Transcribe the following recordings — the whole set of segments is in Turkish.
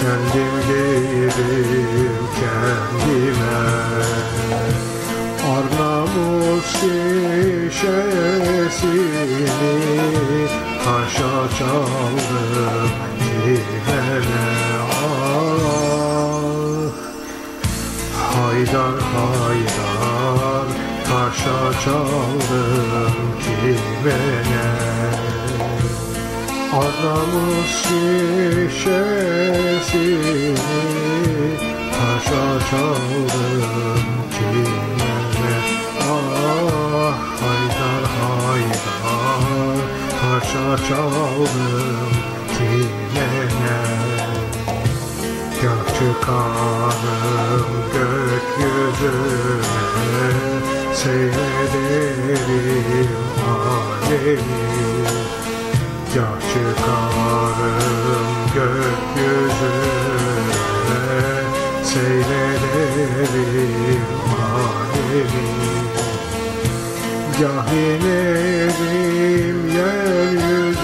Kendim değilim kendime. Arnavut şişesini Taşa çaldım yine. Ah Haydar haydar Taşa çaldım kimene. Adamın şişesini taşa çaldım çimene Ah haydar haydar taşa çaldım çimene Gök çıkarım gökyüzüne Seyrederim alemi Gök çıkarım gökyüzüne Seyrederim alemi Gah inerim yeryüzüne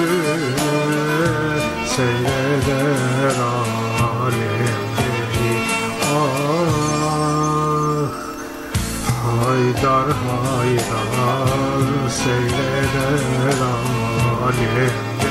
Seyreder alemleri Ah Haydar haydar seyreder alemleri 아 니.